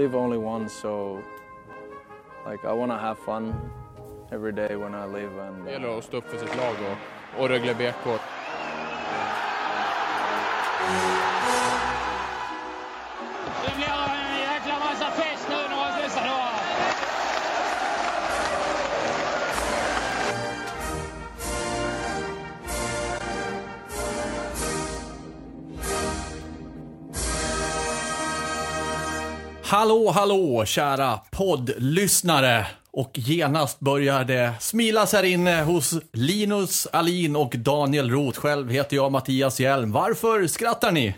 Live only once, so like I want to have fun every day when I live. And Det uh, gäller att stå upp för sitt lag och, och Rögle BK. Hallå, hallå, kära poddlyssnare. Och genast börjar det smilas här inne hos Linus Alin och Daniel Roth. Själv heter jag Mattias Hjelm. Varför skrattar ni?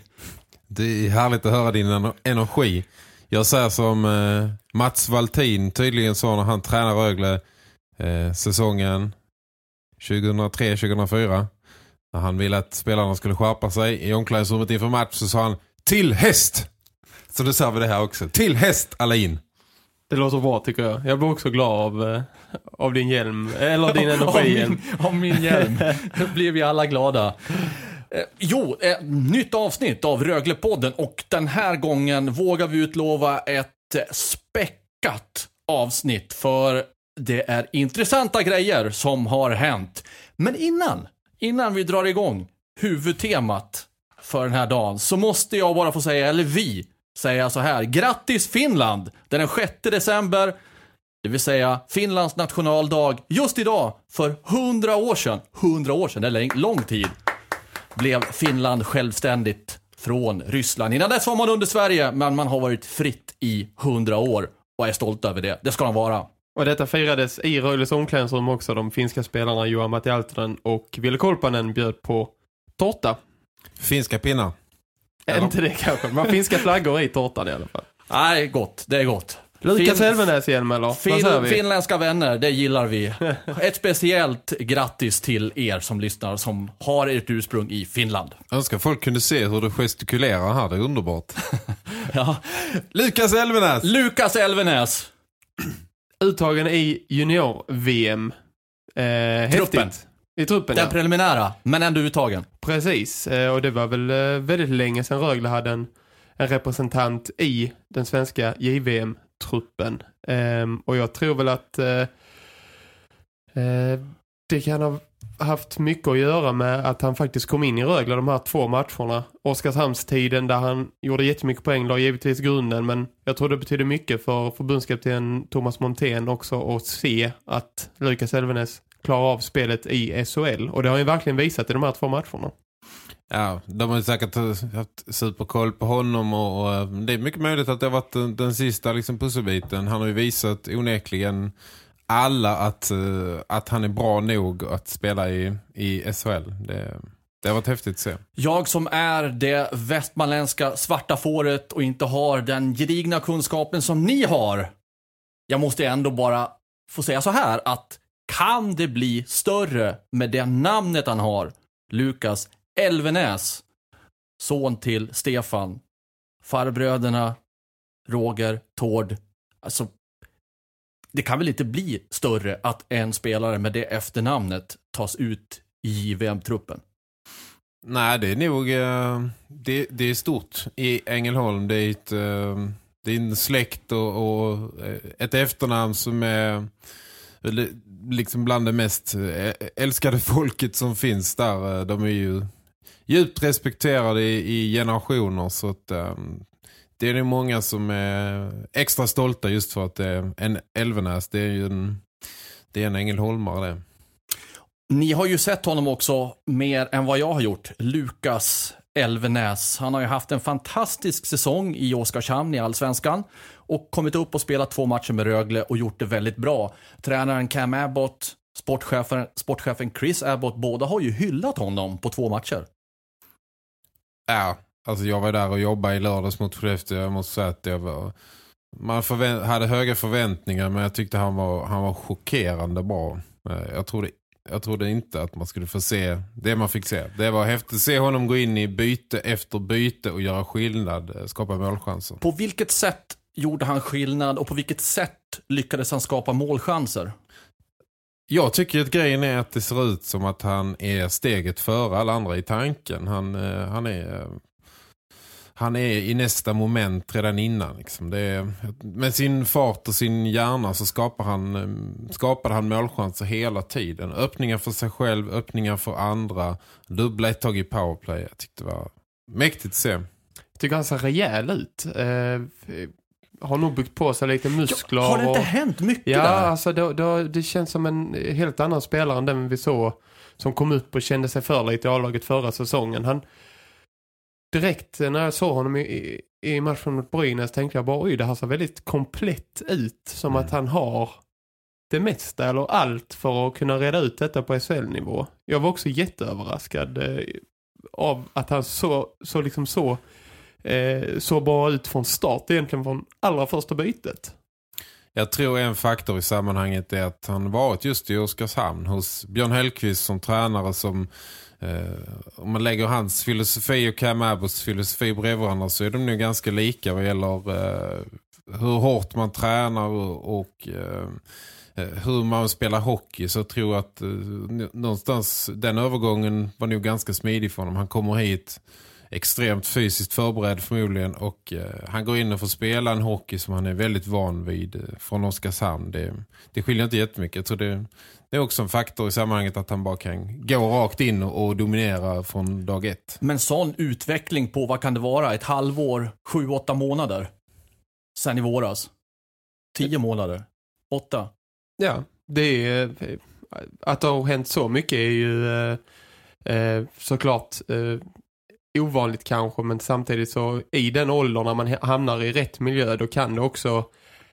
Det är härligt att höra din energi. Jag säger som eh, Mats Valtin tydligen sa när han tränar Rögle eh, säsongen 2003-2004. När han ville att spelarna skulle skärpa sig i omklädningsrummet inför match så sa han till häst! Så då sa vi det här också. Till häst, Alin! Det låter bra tycker jag. Jag blir också glad av, eh, av din hjälm. Eller din Av energi. min, av min hjälm. Då blir vi alla glada. Eh, jo, eh, nytt avsnitt av Röglepodden och den här gången vågar vi utlova ett eh, späckat avsnitt för det är intressanta grejer som har hänt. Men innan, innan vi drar igång huvudtemat för den här dagen så måste jag bara få säga, eller vi, säga så här. Grattis Finland! Den 6 december det vill säga Finlands nationaldag just idag för 100 år sedan. 100 år sedan, det är lång- tid. Blev Finland självständigt från Ryssland. Innan dess var man under Sverige, men man har varit fritt i 100 år och är stolt över det. Det ska man vara. Och detta firades i Rögles omklädningsrum också. De finska spelarna Johan Matti Altonen och Ville Kolpanen bjöd på tårta. Finska pinnar. Inte det kanske, men finska flaggor i tårtan i alla fall. Nej, gott. Det är gott. Lukas Fin- Elvenäs igen eller? Fin, vi? finländska vänner, det gillar vi. Ett speciellt grattis till er som lyssnar som har ert ursprung i Finland. Önskar folk kunde se hur du gestikulerar här. Det är underbart. Ja. Lukas Elvenäs! Lukas Elvenäs. Uttagen i junior-VM. Eh, Truppen. häftigt. I truppen, Den ja. preliminära, men ändå uttagen. Precis, eh, och det var väl eh, väldigt länge sedan Rögle hade en, en representant i den svenska JVM-truppen. Ehm, och jag tror väl att eh, det kan ha haft mycket att göra med att han faktiskt kom in i Rögle de här två matcherna. Oskarshamnstiden där han gjorde jättemycket poäng la givetvis grunden men jag tror det betyder mycket för förbundskapten Thomas Montén också att se att Lukas Elvenes klarar av spelet i SHL. Och det har ju verkligen visat i de här två matcherna. Ja, de har ju säkert haft superkoll på honom och, och eh, det är mycket möjligt att det har varit den, den sista liksom, pusselbiten. Han har ju visat onekligen alla att, eh, att han är bra nog att spela i, i SHL. Det, det har varit häftigt att se. Jag som är det västmanländska svarta fåret och inte har den gedigna kunskapen som ni har. Jag måste ändå bara få säga så här att kan det bli större med det namnet han har? Lukas Elvenäs. Son till Stefan. Farbröderna Roger, Tord. Alltså, det kan väl inte bli större att en spelare med det efternamnet tas ut i JVM-truppen? Nej, det är nog eh, det, det är stort i Ängelholm. Det är, ett, eh, det är en släkt och, och eh, ett efternamn som är liksom bland det mest eh, älskade folket som finns där. Eh, de är ju djupt respekterade i, generationer så att ehm, det är nog många som är extra stolta just för att det är en Elvenäs. Det är ju en, det är en Ängelholmare det. Ni har ju sett honom också mer än vad jag har gjort. Lukas Elvenäs. Han har ju haft en fantastisk säsong i Oskarshamn i Allsvenskan. Och kommit upp och spelat två matcher med Rögle och gjort det väldigt bra. Tränaren Cam Abbott, sportchefen, sportchefen Chris Abbott, båda har ju hyllat honom på två matcher. Ja, alltså jag var där och jobbade i lördags mot Skellefteå. Jag måste säga att det var, man hade höga förväntningar men jag tyckte han var, han var chockerande bra. Eh, Jag trodde, jag trodde inte att man skulle få se det man fick se. Det var häftigt att se honom gå in i byte efter byte och göra skillnad, eh, skapa målchanser. På vilket sätt gjorde han skillnad och på vilket sätt lyckades han skapa målchanser? Jag tycker att grejen är att det ser ut som att han är steget före alla andra i tanken. Han, eh, han är... Han är i nästa moment redan innan. Liksom. Det är, med sin fart och sin hjärna så skapar han, eh, skapade han målchanser hela tiden. Öppningar för sig själv, öppningar för andra. Dubbla ett tag i powerplay. Jag tyckte det var mäktigt att se. Jag tycker han ser rejäl ut. Eh, har nog byggt på sig lite muskler. Har det inte och... hänt mycket Ja, där? alltså då, då, det känns som en helt annan spelare än den vi såg som kom upp och kände sig för lite i A-laget förra säsongen. Han, direkt när jag såg honom i, i, matchen mot Brynäs tänkte jag bara oj, det här ser väldigt komplett ut. Som att han har det mesta eller allt för att kunna reda ut detta på SHL-nivå. Jag var också jätteöverraskad eh, av att han så, så liksom så eh, såg bra ut från start egentligen från allra första bytet. Jag tror en faktor i sammanhanget är att han varit just i Oskarshamn hos Björn Hellqvist som tränare som eh, om man lägger hans filosofi och Cam Abbots filosofi bredvid varandra så är de nu ganska lika vad gäller eh, hur hårt man tränar och, och eh, eh hur man spelar hockey så jag tror att eh, någonstans den övergången var nog ganska smidig för honom. Han kommer hit extremt fysiskt förberedd förmodligen och eh, han går in och får spela en hockey som han är väldigt van vid eh, från Oskarshamn. Det, det skiljer inte jättemycket. Jag tror det, det är också en faktor i sammanhanget att han bara kan gå rakt in och, och dominera från dag ett. Men sån utveckling på, vad kan det vara, ett halvår, sju, åtta månader? Sen i våras. Tio månader. Åtta. Ja, det är eh, att det har hänt så mycket är ju eh, eh, såklart eh, ovanligt kanske men samtidigt så i den åldern när man hamnar i rätt miljö då kan det också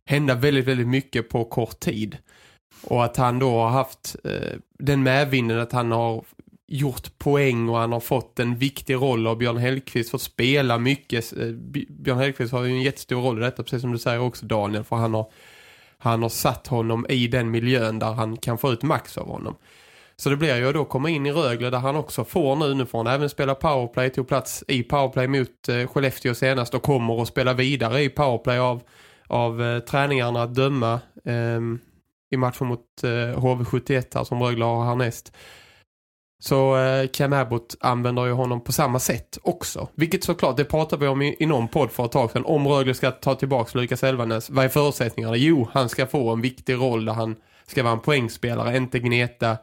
hända väldigt väldigt mycket på kort tid. Och att han då har haft eh, den medvinden att han har gjort poäng och han har fått en viktig roll av Björn Hellkvist fått spela mycket. Eh, Björn Hellkvist har ju en jättestor roll i detta precis som du säger också Daniel för han har han har satt honom i den miljön där han kan få ut max av honom. Så det blir ju då komma in i Rögle där han också får nu, nu får han även spela powerplay, tog plats i powerplay mot eh, Skellefteå senast och kommer att spela vidare i powerplay av, av eh, träningarna att döma eh, i matchen mot eh, HV71 här som Rögle har härnäst. Så eh, Cam Abbott använder ju honom på samma sätt också. Vilket såklart, det pratade vi om i, i någon podd för ett tag sedan. Om Rögle ska ta tillbaka Lukas Elvanes, vad är förutsättningarna? Jo, han ska få en viktig roll där han ska vara en poängspelare, inte gneta,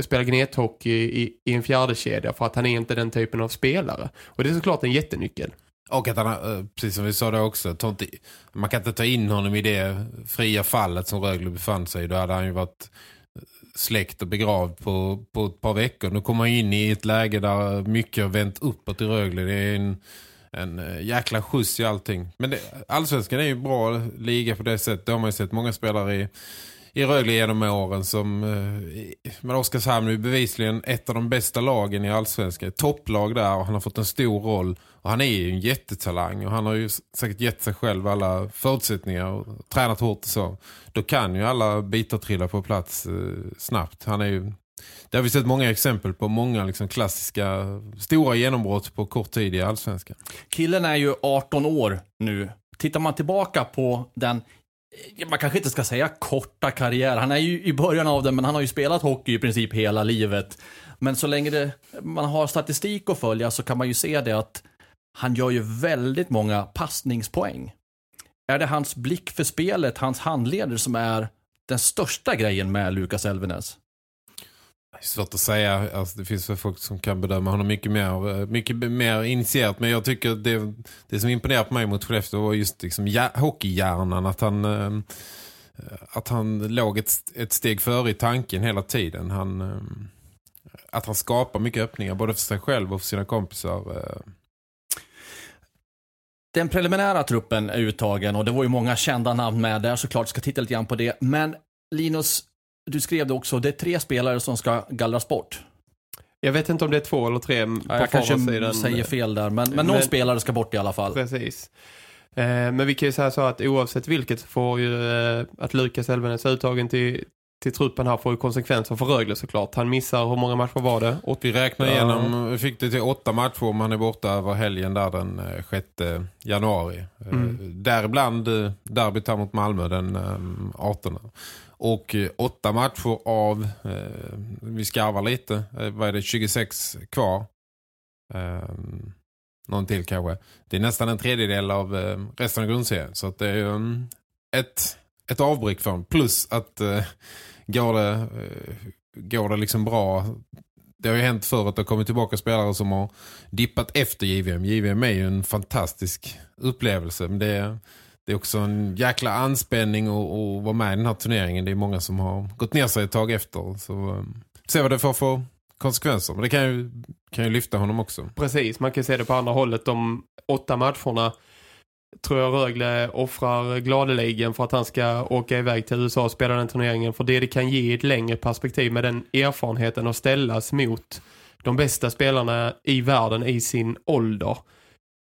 spela gnethockey i, i en fjärde kedja för att han är inte den typen av spelare. Och det är såklart en jättenyckel. Och att han, eh, precis som vi sa det också, inte, man kan inte ta in honom i det fria fallet som Rögle befann sig i. Då hade han ju varit eh, släkt och begravd på, på ett par veckor. Nu kommer han in i ett läge där mycket har vänt uppåt i Rögle. Det är en, en eh, jäkla skjuts i allting. Men det, Allsvenskan är ju bra liga på det sättet. Det har man ju sett många spelare i, i Rögle genom åren som eh, men Oskarshamn är bevisligen ett av de bästa lagen i Allsvenskan. Topplag där och han har fått en stor roll. Och han är ju en jättetalang och han har ju säkert gett sig själv alla förutsättningar och tränat hårt och så. Då kan ju alla bitar trilla på plats eh, snabbt. Han är ju, det har vi sett många exempel på. Många liksom klassiska stora genombrott på kort tid i Allsvenskan. Killen är ju 18 år nu. Tittar man tillbaka på den, man kanske inte ska säga korta karriär. Han är ju i början av den, men han har ju spelat hockey i princip hela livet. Men så länge det, man har statistik att följa så kan man ju se det att han gör ju väldigt många passningspoäng. Är det hans blick för spelet, hans handleder som är den största grejen med Lukas Elvenes? Svårt att säga. Alltså, det finns väl folk som kan bedöma honom mycket mer, eh, mycket mer initierat. Men jag tycker det, det som imponerar på mig mot Skellefteå var just liksom, ja, hockeyhjärnan. Att han, ehm, eh, att han låg ett, ett steg före i tanken hela tiden. Han, eh, att han skapar mycket öppningar både för sig själv och för sina kompisar. Eh. Den preliminära truppen är uttagen och det var ju många kända namn med där såklart. Ska titta lite grann på det. Men Linus, du skrev det också. Det är tre spelare som ska gallras bort. Jag vet inte om det är två eller tre på Ja, jag kanske forwardsidan. säger fel där, men, men någon Men- spelare ska bort i alla fall. Precis. Eh, men vi kan ju säga så att oavsett vilket så får ju eh, att Lukas Elvenes uttagen till, till truppen här får ju konsekvenser för Rögle såklart. Han missar, hur många matcher var det? Åt- Vi räknar igenom, vi fick det till åtta matcher om han är borta över helgen där den eh, 6 januari. Mm. Eh, Däribland eh, derbyt här mot Malmö den eh, 18. Och eh, åtta matcher av, eh, vi skarvar lite, eh, vad är det, 26 kvar. Eh, någon till kanske. Det är nästan en tredjedel av eh, resten av grundserien. Så att det är ju mm, ett, ett avbräck för dem. Plus att eh, går det, eh, går det liksom bra det har ju hänt förr att det har kommit tillbaka spelare som har dippat efter JVM. JVM är ju en fantastisk upplevelse. Men det är, det är också en jäkla anspänning att vara med i den här turneringen. Det är många som har gått ner sig ett tag efter. Så ehm, se vad det får för konsekvenser. Men det kan ju, kan ju lyfta honom också. Precis, man kan se det på andra hållet. De åtta matcherna tror jag Rögle offrar gladeligen för att han ska åka iväg till USA och spela den turneringen. För det det kan ge i ett längre perspektiv med den erfarenheten att ställas mot de bästa spelarna i världen i sin ålder.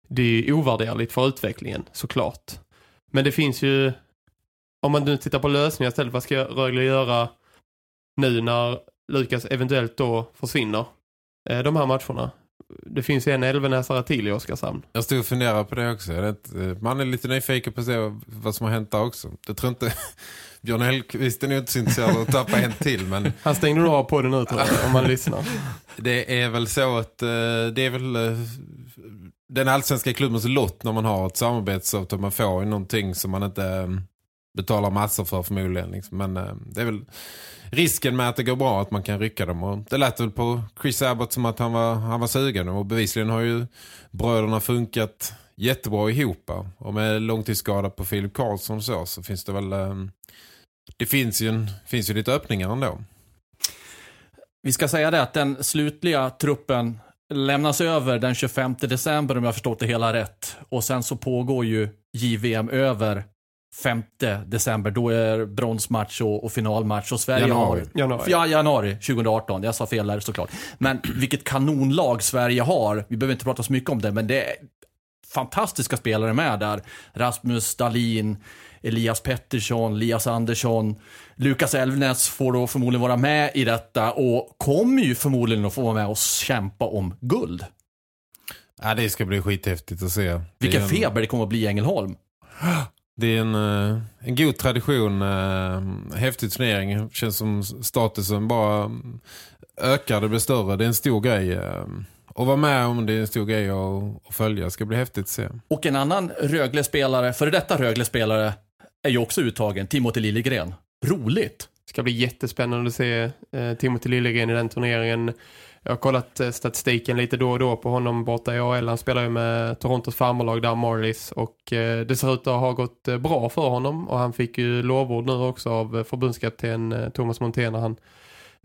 Det är ju ovärderligt för utvecklingen, såklart. Men det finns ju, om man nu tittar på lösningar istället, vad ska Rögle göra nu när Lukas eventuellt då försvinner? Eh, De här matcherna. Det finns ju en Elvenäsare till i Oskarshamn. Jag stod och funderade på det också. Vet, eh, Man är lite nyfiken på att se vad som har hänt där också. Jag tror inte... Björn Hellqvist är nog inte så intresserad av att tappa en till. Men Han stängde nog av på den nu tror jag, om man lyssnar. Det är väl så att eh, det är väl den allsvenska klubbens lott när man har ett samarbetsavtal. Man får ju någonting som man inte ehm, betalar massor för förmodligen. Liksom. Men ehm, det är väl risken med att det går bra att man kan rycka dem. Och det lät väl på Chris Abbott som att han var, han var sugen. Och bevisligen har ju bröderna funkat jättebra ihop. Och med långtidsskada på Filip Karlsson och så, så finns det väl... Ehm, det finns ju, en, finns ju lite öppningar ändå. Vi ska säga det att den slutliga truppen lämnas över den 25 december om jag förstått det hela rätt. Och sen så pågår ju JVM över 5 december. Då är bronsmatch och, och finalmatch. Och Sverige Januari. har... Januari. Ja, januari 2018. Jag sa fel där såklart. Men vilket kanonlag Sverige har. Vi behöver inte prata så mycket om det, men det är fantastiska spelare med där. Rasmus Dahlin, Elias Pettersson, Elias Andersson, Lukas Elvnäs får då förmodligen vara med i detta och kommer ju förmodligen att få vara med och kämpa om guld. Ja, det ska bli skithäftigt att se. Vilken en- feber det kommer att bli i Ängelholm. Det är en, eh, en god tradition, eh, häftig turnering. Känns som statusen bara mm, ökar, det blir större. Det är en stor grej. eh, Att vara med om det är en stor grej att följa. Det ska bli häftigt att se. Och en annan Rögle-spelare, före detta Rögle-spelare, är ju också uttagen, Timothy Liljegren. Roligt! Det ska bli jättespännande att se eh, Timothy Liljegren i den turneringen. Jag har kollat eh, statistiken lite då och då på honom borta i AL. Han spelar ju med Torontos farmarlag där, Marlies. Och eh, det ser ut att ha gått eh, bra för honom. Och han fick ju lovord nu också av eh, förbundskapten eh, Thomas Montén när han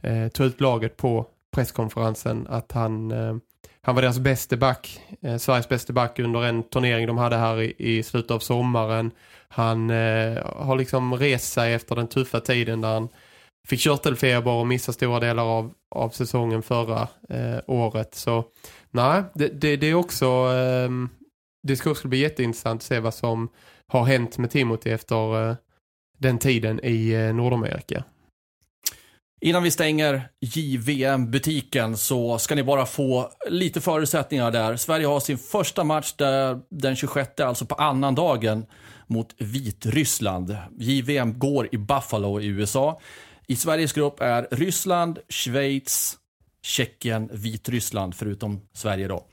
eh, tog ut laget på presskonferensen. Att han, eh, han var deras bästa back, eh, Sveriges bästa back under en turnering de hade här i, i slutet av sommaren. Han eh, har liksom rest sig efter den tuffa tiden där han fick körtelfeber och missade stora delar av, av säsongen förra eh, året. Så nej, det, det, det är också eh, det ska också bli jätteintressant att se vad som har hänt med Timothy efter eh, den tiden i eh, Nordamerika. Innan vi stänger JVM-butiken så ska ni bara få lite förutsättningar där. Sverige har sin första match där den 26, alltså på annan dagen, mot Vitryssland. JVM går i Buffalo i USA. I Sveriges grupp är Ryssland, Schweiz, Tjeckien, Vitryssland, förutom Sverige då.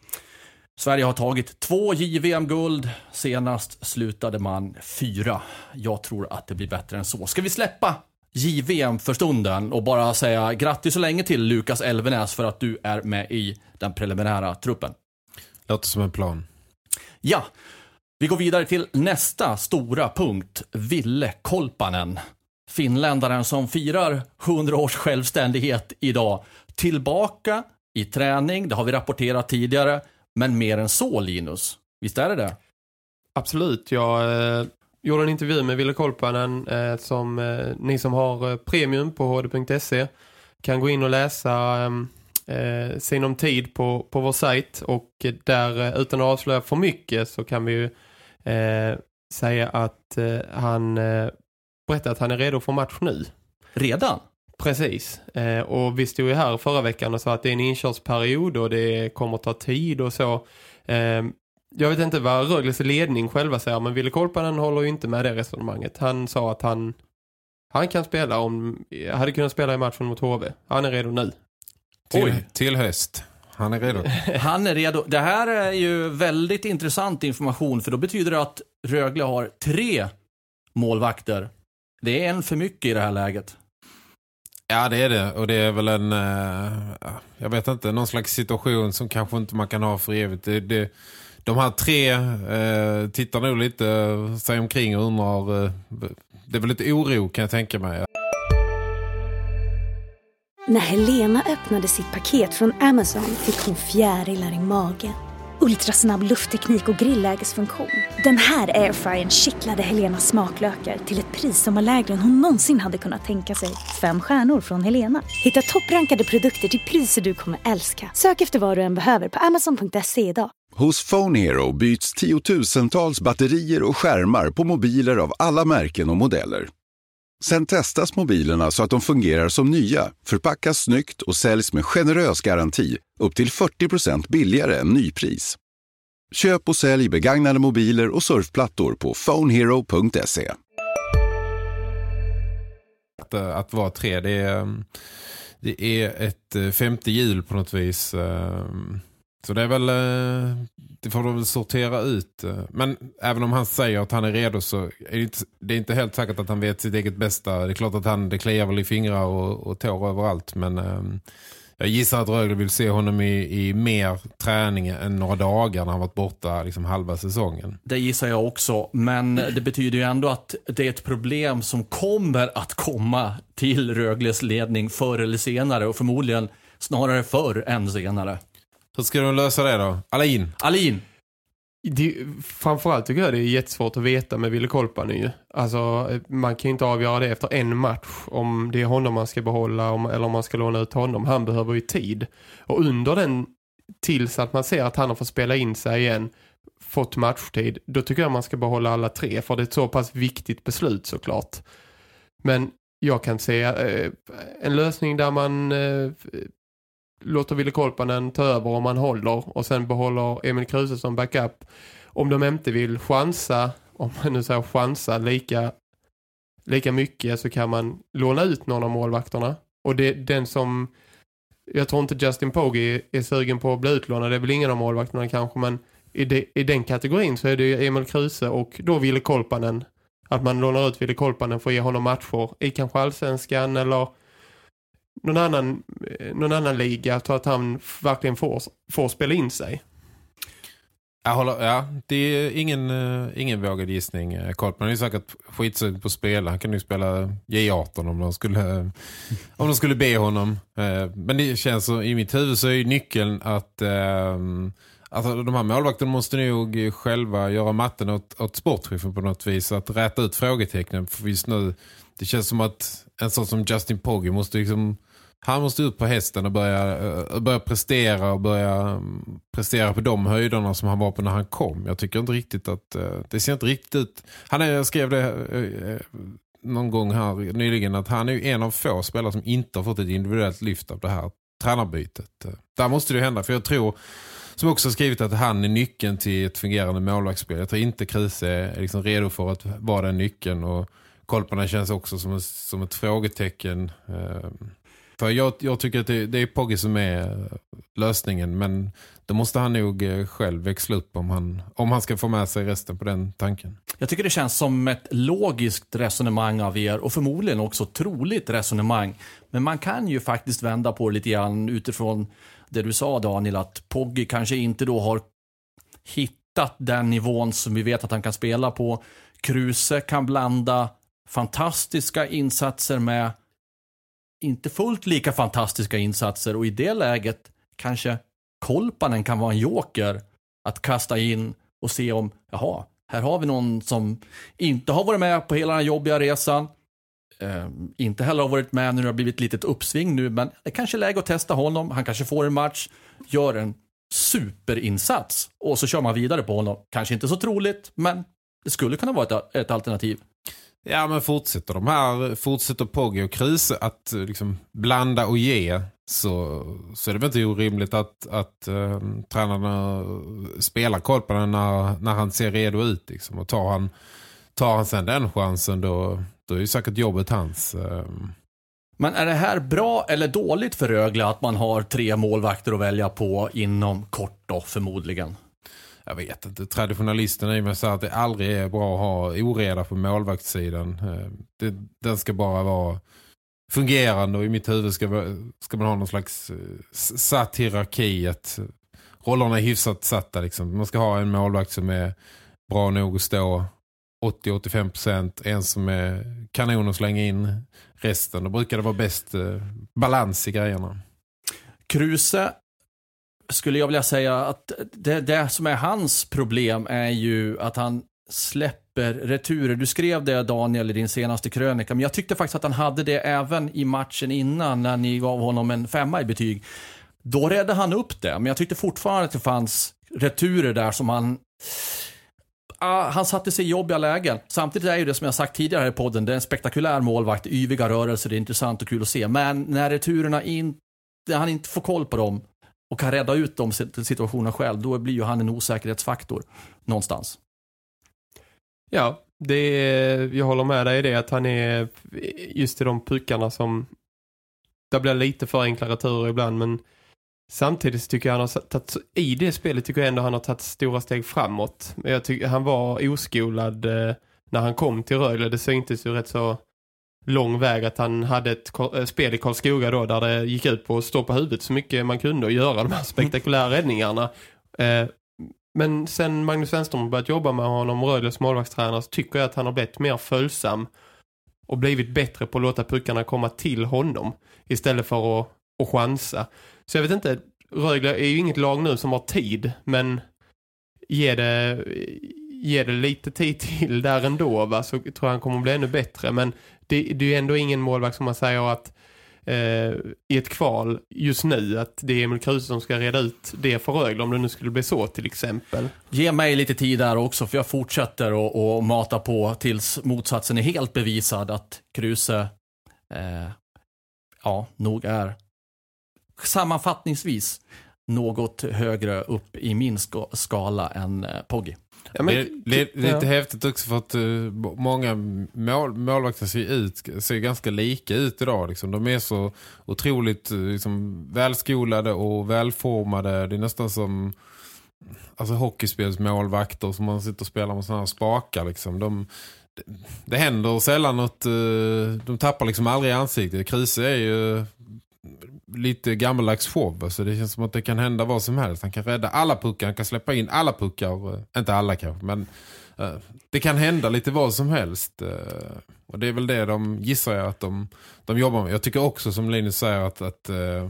Sverige har tagit två JVM-guld. Senast slutade man fyra. Jag tror att det blir bättre än så. Ska vi släppa JVM för stunden och bara säga grattis så länge till Lukas Elvenäs för att du är med i den preliminära truppen. Låter som en plan. Ja, vi går vidare till nästa stora punkt. Ville Kolpanen. Finländaren som firar 100 års självständighet idag. Tillbaka i träning, det har vi rapporterat tidigare. Men mer än så, Linus. Visst är det det? Absolut, jag eh, gjorde en intervju med Ville Kolpanen eh, som eh, ni som har eh, premium på hd.se kan gå in och läsa eh, eh, sin om tid på, på vår sajt och där eh, utan att avslöja för mycket så kan vi ju eh, säga att eh, han eh, berättar att han är redo för match nu. Redan? Precis. Eh, och vi stod ju här förra veckan och sa att det är en inkörsperiod och det kommer ta tid och så. Eh, jag vet inte vad Rögles ledning själva säger men Ville Kolpanen håller ju inte med det resonemanget. Han sa att han, han kan spela om, hade kunnat spela i matchen mot HV. Han är redo nu. Till, Oj. till höst. Han är redo. Han är redo. Det här är ju väldigt intressant information för då betyder det att Rögle har tre målvakter. Det är en för mycket i det här läget. Ja, det är det. Och det är väl en, eh, jag vet inte, någon slags situation som kanske inte man kan ha för evigt. Det, det, de här tre eh, tittar nog lite sig omkring och undrar, eh, det är väl lite oro kan jag tänka mig. När Helena öppnade sitt paket från Amazon fick hon fjärilar i magen. Ultrasnabb luftteknik och grillägesfunktion. Den här airfryern kittlade Helenas smaklökar till ett pris som var lägre än hon någonsin hade kunnat tänka sig. Fem stjärnor från Helena. Hitta topprankade produkter till priser du kommer älska. Sök efter vad du än behöver på amazon.se idag. Hos Phone Hero byts tiotusentals batterier och skärmar på mobiler av alla märken och modeller. Sen testas mobilerna så att de fungerar som nya, förpackas snyggt och säljs med generös garanti upp till 40% billigare än nypris. Köp och sälj begagnade mobiler och surfplattor på phonehero.se. Att, eh, att vara tre, det är, eh, det är ett eh, femte hjul på något vis. Så det är väl, eh, det får de väl sortera ut. Eh. Men även om han säger att han är redo så är det inte, det är inte helt säkert att han vet sitt eget bästa. Det är klart att han, det kliar väl i fingrar och, och tår överallt. Men ehm, jag gissar att Rögle vill se honom i, i mer träning än några dagar när han varit borta liksom halva säsongen. Det gissar jag också, men det betyder ju ändå att det är ett problem som kommer att komma till Rögles ledning förr eller senare och förmodligen snarare förr än senare. Hur ska de lösa det då? Alin! Alin! Det, framförallt tycker jag det är jättesvårt att veta med Ville Kolpanen ju. Alltså man kan ju inte avgöra det efter en match om det är honom man ska behålla om, eller om man ska låna ut honom. Han behöver ju tid. Och under den tills att man ser att han har fått spela in sig igen fått matchtid, då tycker jag man ska behålla alla tre för det är ett så pass viktigt beslut såklart. Men jag kan se eh, en lösning där man eh, låter Ville Kolpanen ta över om han håller och sen behåller Emil Kruse som backup. Om de inte vill chansa, om man nu säger chansa lika, lika mycket så kan man låna ut någon av målvakterna. Och det den som, jag tror inte Justin Pogge är sugen på att bli utlånad, det är väl ingen av målvakterna kanske, men i, de, i den kategorin så är det ju Emil Kruse och då Ville Kolpanen. Att man lånar ut Ville Kolpanen för att ge honom matcher i kanske allsvenskan eller någon annan, eh, någon annan liga så att han verkligen får, får spela in sig. Jag håller, ja, det är ingen, eh, ingen vågad gissning. Eh, Kortman är ju säkert skitsugen på att spela. Han kan ju spela J18 om de skulle, om de skulle be honom. Men det känns så, i mitt huvud så är ju nyckeln att alltså, de här målvakterna måste nog själva göra matten åt, åt sportchefen på något vis. Att räta ut frågetecknen. För just nu, det känns som att en sån som Justin Pogge måste liksom han måste ut på hästen och börja, eh, börja prestera och börja mm, prestera på de höjderna som han var på när han kom. Jag tycker inte riktigt att eh, det ser inte riktigt ut. Han är, jag skrev det eh, någon gång här nyligen att han är en av få spelare som inte har fått ett individuellt lyft av det här tränarbytet. Där måste det hända för jag tror som också har skrivit att han är nyckeln till ett fungerande målvaktsspel. Jag tror inte Kruse är liksom redo för att vara den nyckeln och Kolparna känns också som, som ett frågetecken. Ehm, för jag, jag tycker att det, det är Pogge som är lösningen men då måste han nog eh, själv växla upp om han, om han ska få med sig resten på den tanken. Jag tycker det känns som ett logiskt resonemang av er och förmodligen också troligt resonemang. Men man kan ju faktiskt vända på det lite grann utifrån det du sa Daniel att Poggi kanske inte då har hittat den nivån som vi vet att han kan spela på. Kruse kan blanda fantastiska insatser med inte fullt lika fantastiska insatser och i det läget kanske Kolpanen kan vara en joker att kasta in och se om, jaha, här har vi någon som inte har varit med på hela den här jobbiga resan. eh, inte heller har varit med när det har blivit ett litet uppsving nu, men det kanske är läge att testa honom. Han kanske får en match, gör en superinsats och så kör man vidare på honom. Kanske inte så troligt, men det skulle kunna vara ett, ett alternativ. Ja men fortsätter de här, fortsätter Pogge och Kruse att eh, liksom blanda och ge så, så är det väl inte orimligt att, att äh, tränarna eh, spelar koll på den när, när han ser redo ut. Liksom. Och tar han, tar han sen den chansen då, då är ju säkert jobbet hans. Äh. Men är det här bra eller dåligt för Rögle att man har tre målvakter att välja på inom kort då förmodligen? Jag vet inte, traditionalisterna i mig säger att det aldrig är bra att ha oreda på målvaktssidan. Eh, det, den ska bara vara fungerande och i mitt huvud ska, ska man ha någon slags eh, satt hierarki att rollerna är hyfsat satta liksom. Man ska ha en målvakt som är bra nog att stå 80-85%, en som är kanon att slänga in resten. Då brukar det vara bäst eh, balans i grejerna. Kruse skulle jag vilja säga att det, det som är hans problem är ju att han släpper returer. Du skrev det Daniel i din senaste krönika, men jag tyckte faktiskt att han hade det även i matchen innan när ni gav honom en femma i betyg. Då räddade han upp det, men jag tyckte fortfarande att det fanns returer där som han Ah, han satte sig i jobbiga lägen. Samtidigt är ju det som jag sagt tidigare här i podden, det är en spektakulär målvakt, yviga rörelser, det är intressant och kul att se. Men när returerna inte, han inte får koll på dem, och kan rädda ut de situationerna själv, då blir ju han en osäkerhetsfaktor någonstans. Ja, det är, jag håller med dig i det att han är just i de puckarna som det blir lite för enkla returer ibland men samtidigt tycker jag han har tagit, i det spelet tycker jag ändå han har tagit stora steg framåt. Jag tycker han var oskolad eh, när han kom till Rögle. Det syntes ju rätt så lång väg att han hade ett eh, spel i Karlskoga då där det gick ut på att stå på huvudet så mycket man kunde och göra de här spektakulära räddningarna. Eh, men sen Magnus Wenström börjat jobba med honom Rödles målvaktstränare så tycker jag att han har blivit mer följsam och blivit bättre på att låta puckarna komma till honom istället för att, att chansa. Så jag vet inte, Rögle är ju inget lag nu som har tid men ge det, ge det lite tid till där ändå va, så tror jag han kommer att bli ännu bättre. Men det, det är ju ändå ingen målvakt som man säger att eh, i ett kval just nu att det är Emil Kruse som ska reda ut det för Rögle om det nu skulle bli så till exempel. Ge mig lite tid där också för jag fortsätter att mata på tills motsatsen är helt bevisad att Kruse eh, ja, nog är sammanfattningsvis något högre upp i min skala än eh, Poggi. Ja, men, det, det, är lite ja. häftigt också för att uh, många mål, målvakter ser, ut, ser ganska lika ut idag. Liksom. De är så otroligt liksom, välskolade och välformade. Det är nästan som alltså, hockeyspelsmålvakter som man sitter och spelar med sådana här spakar. Liksom. De, det, det händer sällan att uh, de tappar liksom aldrig ansiktet. Krise är ju lite gammaldags show. Så det känns som att det kan hända vad som helst. Han kan rädda alla puckar, han kan släppa in alla puckar. Eh, inte alla kanske, men uh, det kan hända lite vad som helst. Uh, och det är väl det de gissar jag att de, de jobbar med. Jag tycker också som Linus säger att, att, uh,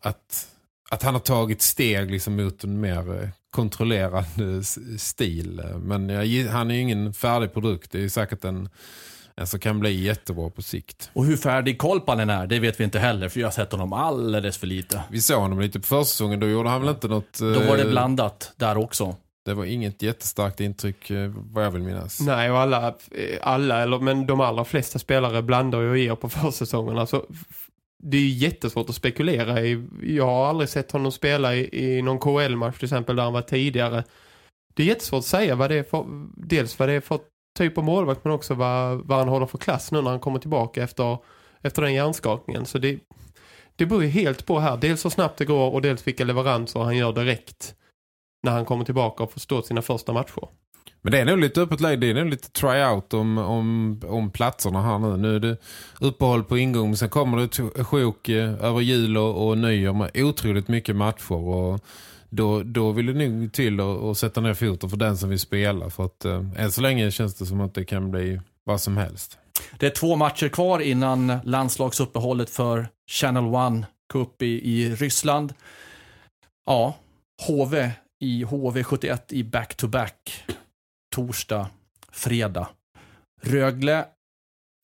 att, att han har tagit steg liksom mot en mer kontrollerad stil. Men jag, han är ju ingen färdig produkt. Det är säkert en Alltså kan bli jättebra på sikt. Och hur färdig Kolpanen är, det vet vi inte heller. För jag har sett honom alldeles för lite. Vi såg honom lite på försäsongen. Då gjorde han väl inte något... Då var det eh, blandat där också. Det var inget jättestarkt intryck eh, vad jag vill minnas. Nej, och alla, alla eller, men de allra flesta spelare blandar ju och ger på försäsongen. Alltså, det är ju jättesvårt att spekulera i. Jag har aldrig sett honom spela i, i någon KL-match till exempel där han var tidigare. Det är jättesvårt att säga vad det är för, dels vad det är för typ av målvakt men också vad, vad han håller för klass nu när han kommer tillbaka efter, efter den hjärnskakningen. Så det, det beror ju helt på här. Dels hur snabbt det går och dels vilka leveranser han gör direkt när han kommer tillbaka och får stå sina första matcher. Men det är nog lite öppet läge, det är nog lite tryout om, om, om platserna här nu. Nu är det uppehåll på ingång, men sen kommer det ett sjok eh, över jul och, och nyår med otroligt mycket matcher och då, då vill det nog till att, att sätta ner foten för den som vill spela. För att eh, än så länge känns det som att det kan bli vad som helst. Det är två matcher kvar innan landslagsuppehållet för Channel One Cup i, i Ryssland. Ja, HV i HV71 i back-to-back. -back. Torsdag, fredag. Rögle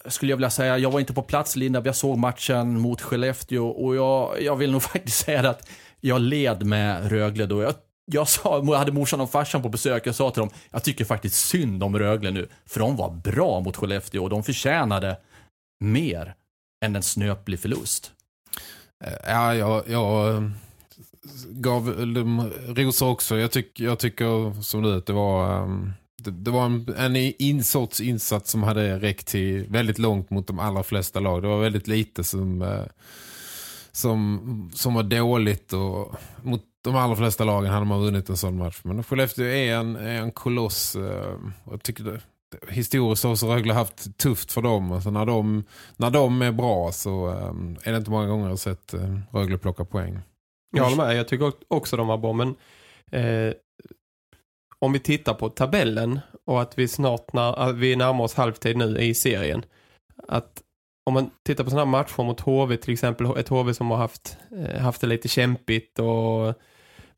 skulle jag vilja säga, jag var inte på plats Linda, jag såg matchen mot Skellefteå och jag, jag vill nog faktiskt säga att jag led med Rögle då. Jag, jag, sa, jag hade morsan och farsan på besök, jag sa till dem, jag tycker faktiskt synd om Rögle nu, för de var bra mot Skellefteå och de förtjänade mer än en snöplig förlust. Eh, ja, jag, jag eh, gav dem rosor också. Jag, tyck, jag tycker som du att det var, ehm, det, det var en, en in, sorts insats som hade räckt till väldigt långt mot de allra flesta lag. Det var väldigt lite som, eh, som, som var dåligt och mot de allra flesta lagen hade man vunnit en sån match. Men Skellefteå är en, är en koloss. Eh, jag tycker det, historiskt har så Rögle haft tufft för dem. Alltså när, de, när de är bra så eh, är det inte många gånger jag har sett eh, Rögle plocka poäng. Jag håller med, jag tycker också de var bra, men eh, om vi tittar på tabellen och att vi snart när, vi närmar oss halvtid nu i serien, att om man tittar på sådana här matcher mot HV till exempel, ett HV som har haft, eh, haft det lite kämpigt och,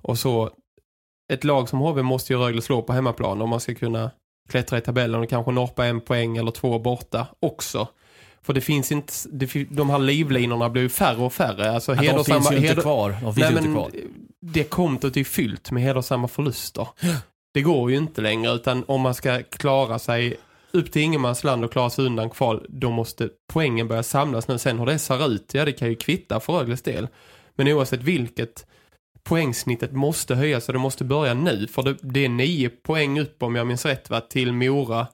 och så, ett lag som HV måste ju Rögle slå på hemmaplan om man ska kunna klättra i tabellen och kanske norpa en poäng eller två borta också. För det finns inte, det, de här livlinorna blir ju färre och färre. Alltså Att de finns ju inte kvar. De finns Nej, inte kvar. Det kontot är fyllt med hedersamma förluster. Det går ju inte längre utan om man ska klara sig upp till ingenmansland och klara sig undan kval då måste poängen börja samlas nu. Sen hur det ser ut, ja det kan ju kvitta för Rögles del. Men oavsett vilket poängsnittet måste höjas och det måste börja nu. För det, det är nio poäng upp om jag minns rätt va, till Mora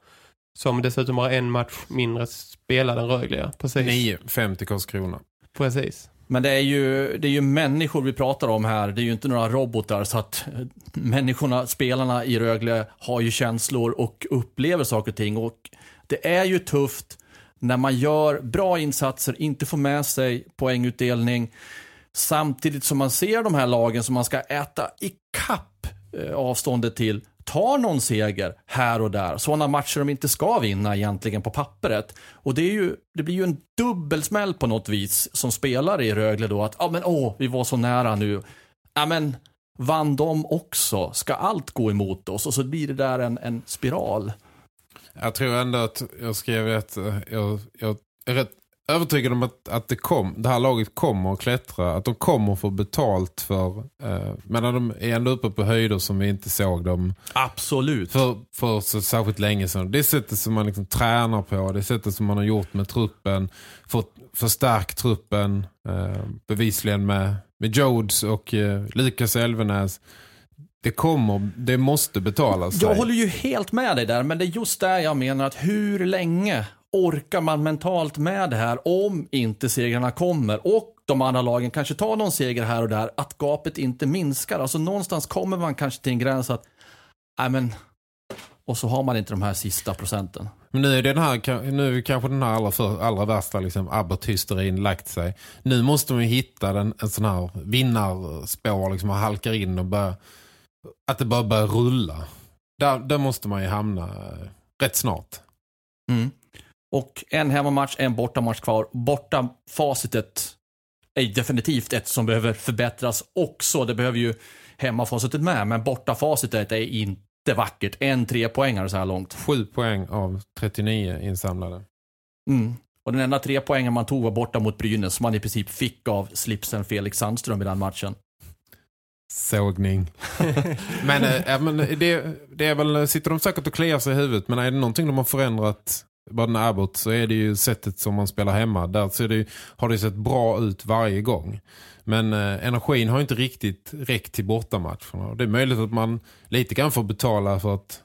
som dessutom har en match mindre spelad än Rögle. Precis. 9-5 till Karlskrona. Precis. Men det är, ju, det är ju människor vi pratar om här. Det är ju inte några robotar. Så att eh, människorna, spelarna i Rögle har ju känslor och upplever saker och ting. Och det är ju tufft när man gör bra insatser, inte får med sig poängutdelning. Samtidigt som man ser de här lagen som man ska äta i kapp eh, avståndet till tar någon seger här och där. Sådana matcher de inte ska vinna egentligen på pappret. Och det, är ju, det blir ju en dubbelsmäll på något vis som spelare i Rögle då. Att, ja men åh, vi var så nära nu. Ja men, vann de också? Ska allt gå emot oss? Och så blir det där en, en spiral. Jag tror ändå att jag skrev att eh, jag, jag är rätt övertygad om att, att det, kom, det här laget kommer att klättra. Att de kommer att få betalt för... Eh, men de är ändå uppe på höjder som vi inte såg dem Absolut. för, för så särskilt länge sedan. Det sättet som man liksom tränar på, det sättet som man har gjort med truppen, fått förstärkt truppen eh, bevisligen med, med Jodes och eh, Lukas Elvenäs. Det kommer, det måste betala sig. Jag håller ju helt med dig där, men det är just där jag menar att hur länge orkar man mentalt med det här om inte segrarna kommer och de andra lagen kanske tar någon seger här och där, att gapet inte minskar. Alltså någonstans kommer man kanske till en gräns att, nej men, och så har man inte de här sista procenten. Men nu är, den här, nu kanske den här allra, för, allra värsta liksom, Abbott-hysterin lagt sig. Nu måste man ju hitta den, en sån här vinnarspår liksom, och halkar in och börjar, att det bara börjar rulla. Där, där måste man ju hamna eh, rätt snart. Mm. Och en hemmamatch, en bortamatch kvar. Borta facitet är definitivt ett som behöver förbättras också. Det behöver ju hemmafacitet med, men borta facitet är inte vackert. En trepoängare så här långt. Sju poäng av 39 insamlade. Mm. Och den enda tre poängen man tog var borta mot Brynäs, som man i princip fick av slipsen Felix Sandström i den matchen. Sågning. men ja, men det, det är väl, sitter de säkert och kliar sig i huvudet, men är det någonting de har förändrat bara den Abbott så är det ju sättet som man spelar hemma. Där så det, ju- har det sett bra ut varje gång. Men eh, energin har inte riktigt räckt till bortamatcherna. Det är möjligt att man lite grann får betala för att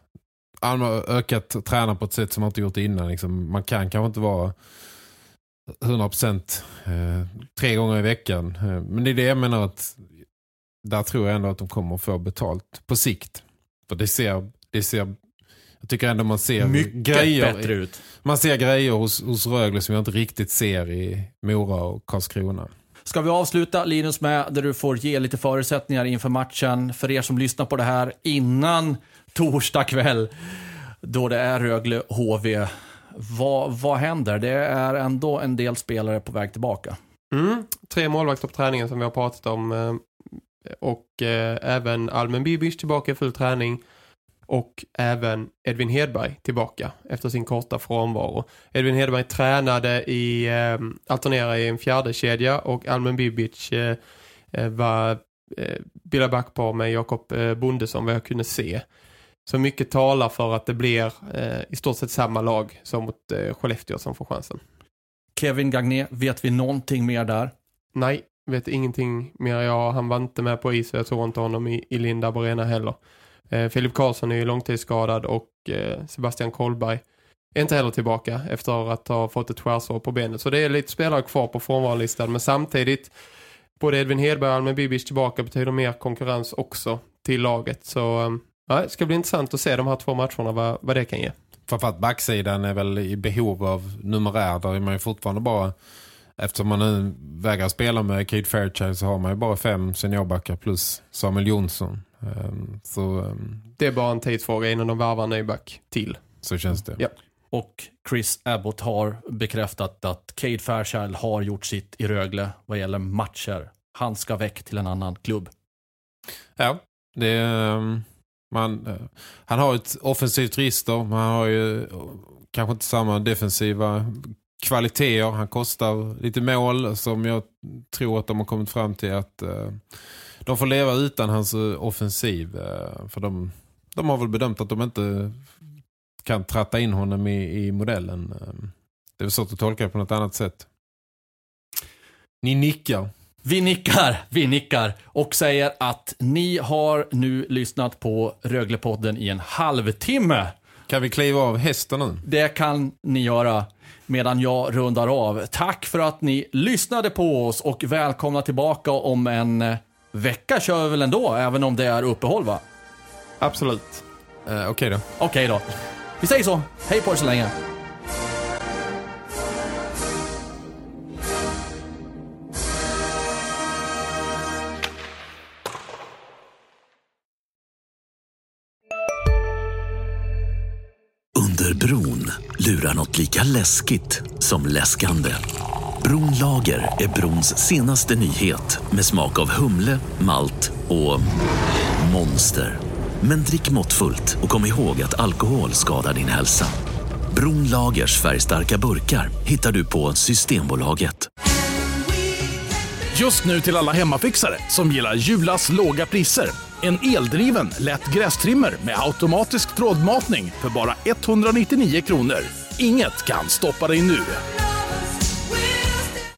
ja, man har ökat träna på ett sätt som man inte gjort innan. Liksom, man kan kanske inte vara 100% eh, tre gånger i veckan. Eh, men det är det jag menar att där tror jag ändå att de kommer att få betalt på sikt. För det ser, det ser jag tycker ändå man ser Mycket grejer, bättre ut. Man ser grejer hos, hos Rögle som jag inte riktigt ser i Mora och Karlskrona. Ska vi avsluta Linus med där du får ge lite förutsättningar inför matchen för er som lyssnar på det här innan torsdag kväll då det är Rögle HV. Vad, vad händer? Det är ändå en del spelare på väg tillbaka. Mm. Tre målvakter på träningen som vi har pratat om. eh, Och eh, även Almen Bibic tillbaka i full träning. Och även Edvin Hedberg tillbaka efter sin korta frånvaro. Edvin Hedberg tränade i, eh, alternerade i en fjärde kedja och Almen Bibic eh, eh, var eh, bildade backpar med Jakob eh, Bondesson vad jag kunde se. Så mycket talar för att det blir eh, i stort sett samma lag som mot eh, Skellefteå som får chansen. Kevin Gagné, vet vi någonting mer där? Nej, vet ingenting mer. Jag, han var inte med på is och jag tror inte honom i, i Lindab Arena heller. Eh, Filip Karlsson är ju långtidsskadad och eh, Sebastian Kolberg är inte heller tillbaka efter att ha fått ett skärsår på benet. Så det är lite spelare kvar på frånvarolistan. Men samtidigt, både Edvin Hedberg och Almen Bibic tillbaka betyder mer konkurrens också till laget. Så ehm, ja, det ska bli intressant att se de här två matcherna, vad, vad det kan ge. Framförallt backsidan är väl i behov av numerär. Där är man ju fortfarande bara... Eftersom man nu vägrar spela med Kate Fairchild så har man ju bara fem seniorbackar plus Samuel Jonsson. Um, så, um, det är bara en tidsfråga innan de värvar en ny back till. Så känns det. Ja. Och Chris Abbott har bekräftat att Cade Fairchild har gjort sitt i Rögle vad gäller matcher. Han ska väck till en annan klubb. Ja, det är... Um, man, uh, han har ett offensivt register, men han har ju uh, kanske inte samma defensiva kvaliteter. Han kostar lite mål som jag tror att de har kommit fram till att uh, de får leva utan hans offensiv. för de, de har väl bedömt att de inte kan tratta in honom i, i modellen. Det är svårt att tolka det på något annat sätt. Ni nickar. Vi nickar, vi nickar och säger att ni har nu lyssnat på Röglepodden i en halvtimme. Kan vi kliva av hästen nu? Det kan ni göra medan jag rundar av. Tack för att ni lyssnade på oss och välkomna tillbaka om en vecka kör vi väl ändå, även om det är uppehåll va? Absolut. Uh, Okej okay då. Okej okay då. Vi säger så. Hej på er så länge. Under bron lurar något lika läskigt som läskande. Bronlager är brons senaste nyhet med smak av humle, malt och monster. Men drick måttfullt och kom ihåg att alkohol skadar din hälsa. Bronlagers färgstarka burkar hittar du på Systembolaget. Just nu till alla hemmafixare som gillar Julas låga priser. En eldriven, lätt grästrimmer med automatisk trådmatning för bara 199 kronor. Inget kan stoppa dig nu.